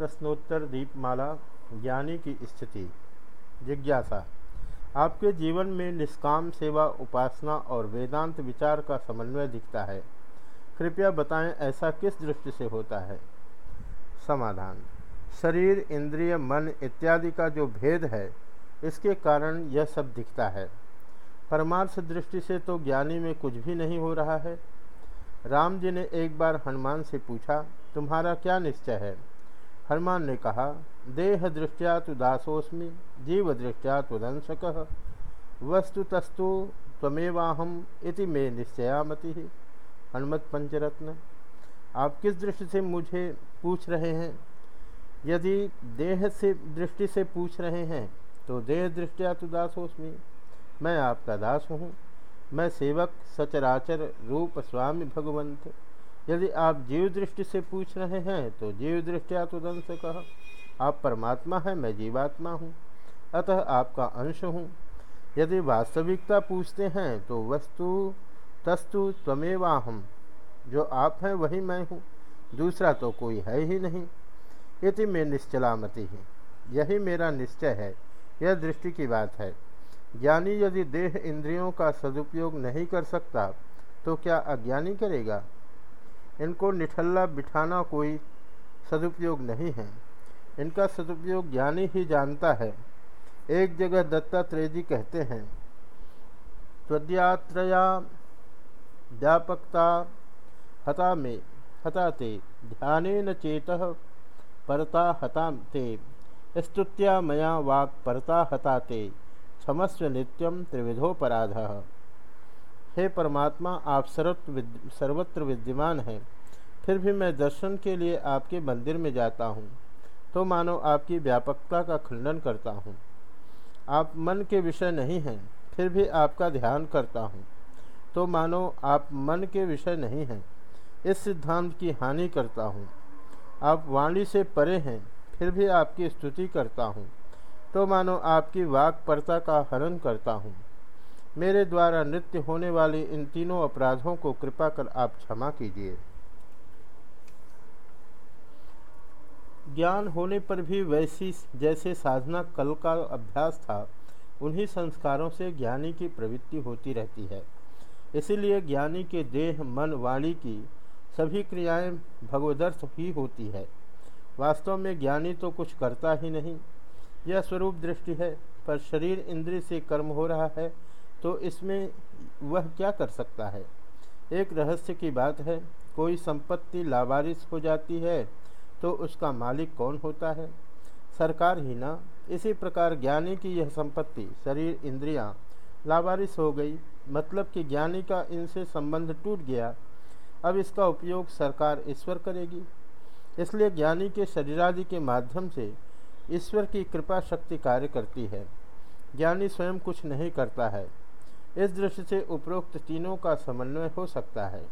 प्रश्नोत्तर दीपमाला, ज्ञानी की स्थिति, जिज्ञासा। आपके जीवन में निष्काम सेवा, उपासना और वेदांत विचार का समन्वय दिखता है। कृपया बताएँ, ऐसा किस दृष्टि से होता है? समाधान। शरीर, इंद्रिय, मन इत्यादि का जो भेद है, इसके कारण यह सब दिखता है। परमार्थ दृष्टि से तो ज्ञानी में कुछ भी नहीं हो रहा है। राम जी ने एक बार हनुमान से पूछा, तुम्हारा क्या निश्चय है? हनुमान ने कहा, देह दृष्टिया तो दासोस्मि जीव दृष्टिया तो दंशक। वस्तु तस्तु तमेवाहम इति में निश्चयामति। हनुमत पंचरत्न, आप किस दृष्टि से मुझे पूछ रहे हैं? यदि देह से, दृष्टि से पूछ रहे हैं तो देह दृष्टिया तो दासोस्मि मैं आपका दास हूँ। मैं सेवक, सचराचर, रूप, स्वामी, भगवंत। यदि आप जीव दृष्टि से पूछ रहे हैं तो जीव दृष्टिया तो से कह। आप परमात्मा हैं, मैं जीवात्मा हूँ, अतः आपका अंश हूँ। यदि वास्तविकता पूछते हैं तो वस्तु तस्तु त्वमेवा हम जो आप हैं, वही मैं हूँ। दूसरा तो कोई है ही नहीं। इति में निश्चलामति ही। यही मेरा निश्चय है। यह दृष्टि की बात है। ज्ञानी यदि देह इंद्रियों का सदुपयोग नहीं कर सकता तो क्या अज्ञानी करेगा? इनको निठल्ला बिठाना कोई सदुपयोग नहीं है। इनका सदुपयोग ज्ञानी ही जानता है। एक जगह दत्तात्रेय जी कहते हैं, त्वद्यात्रया व्यापकता हता में हता ते ध्यान चेत परता हता ते स्तुत्या मया वाक् परता हता ते क्षमस्व नित्यम त्रिविधोपराध। हे परमात्मा आप सर्वत्र विद्य, सर्वत्र विद्यमान हैं। फिर भी मैं दर्शन के लिए आपके मंदिर में जाता हूँ। तो मानो आपकी व्यापकता का खंडन करता हूँ। आप मन के विषय नहीं हैं फिर भी आपका ध्यान करता हूँ। तो मानो आप मन के विषय नहीं हैं इस सिद्धांत की हानि करता हूँ। आप वाणी से परे हैं फिर भी आपकी स्तुति करता हूँ। तो मानो आपकी वाक्परता का हरण करता हूँ। मेरे द्वारा नृत्य होने वाले इन तीनों अपराधों को कृपा कर आप क्षमा कीजिए। ज्ञान होने पर भी वैसी जैसे साधना कल का अभ्यास था, उन्हीं संस्कारों से ज्ञानी की प्रवृत्ति होती रहती है। इसीलिए ज्ञानी के देह, मन, वाणी की सभी क्रियाएँ भगवदर्थ ही होती है। वास्तव में ज्ञानी तो कुछ करता ही नहीं। यह स्वरूप दृष्टि है, पर शरीर इंद्रिय से कर्म हो रहा है तो इसमें वह क्या कर सकता है? एक रहस्य की बात है, कोई संपत्ति लावारिस हो जाती है तो उसका मालिक कौन होता है? सरकार ही ना। इसी प्रकार ज्ञानी की यह संपत्ति, शरीर, इंद्रियाँ, लावारिस हो गई। मतलब कि ज्ञानी का इनसे संबंध टूट गया। अब इसका उपयोग सरकार ईश्वर करेगी। इसलिए ज्ञानी के शरीरादि के माध्यम से ईश्वर की कृपा शक्ति कार्य करती है। ज्ञानी स्वयं कुछ नहीं करता है। इस दृष्टि से उपरोक्त तीनों का समन्वय हो सकता है।